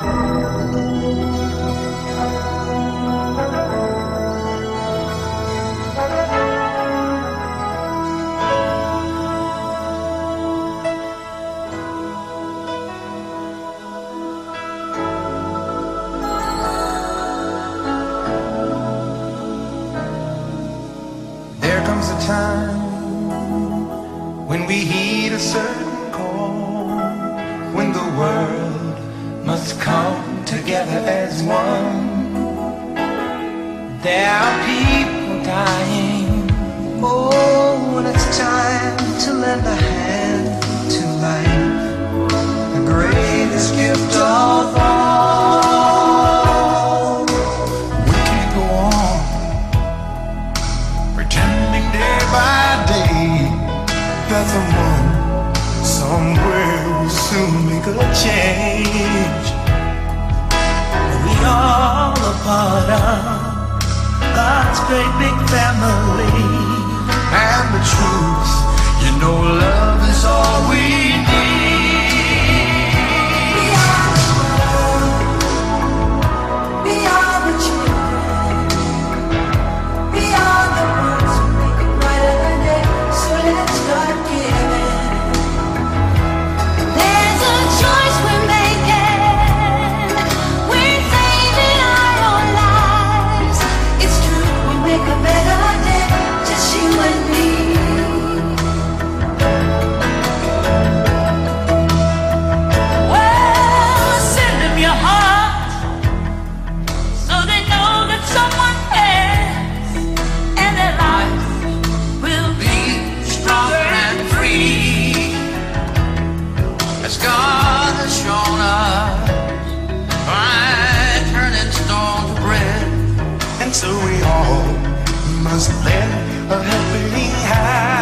There comes a time when we heed a certain call, when the world must come together as one. There are people dying. God's great big family, and the truth, you know, love is all we need. God has shown us by turning stone to bread. And so we all must lend a helping hand.